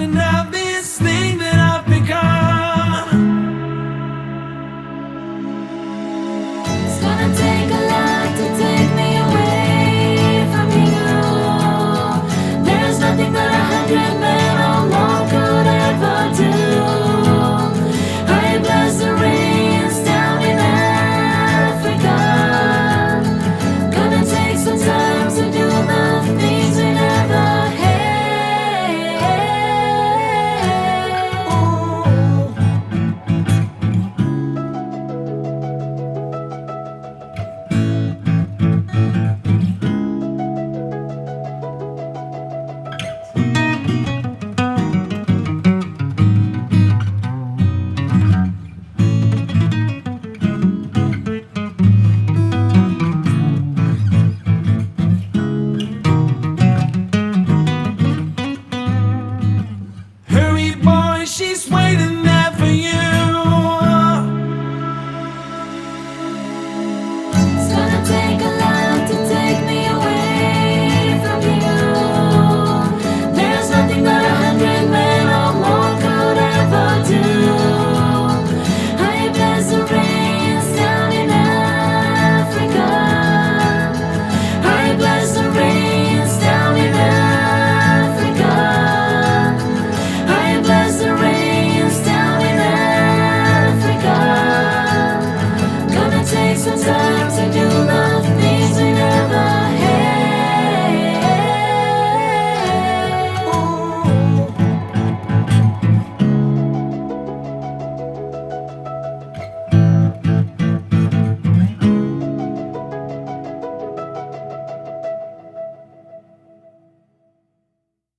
frightened of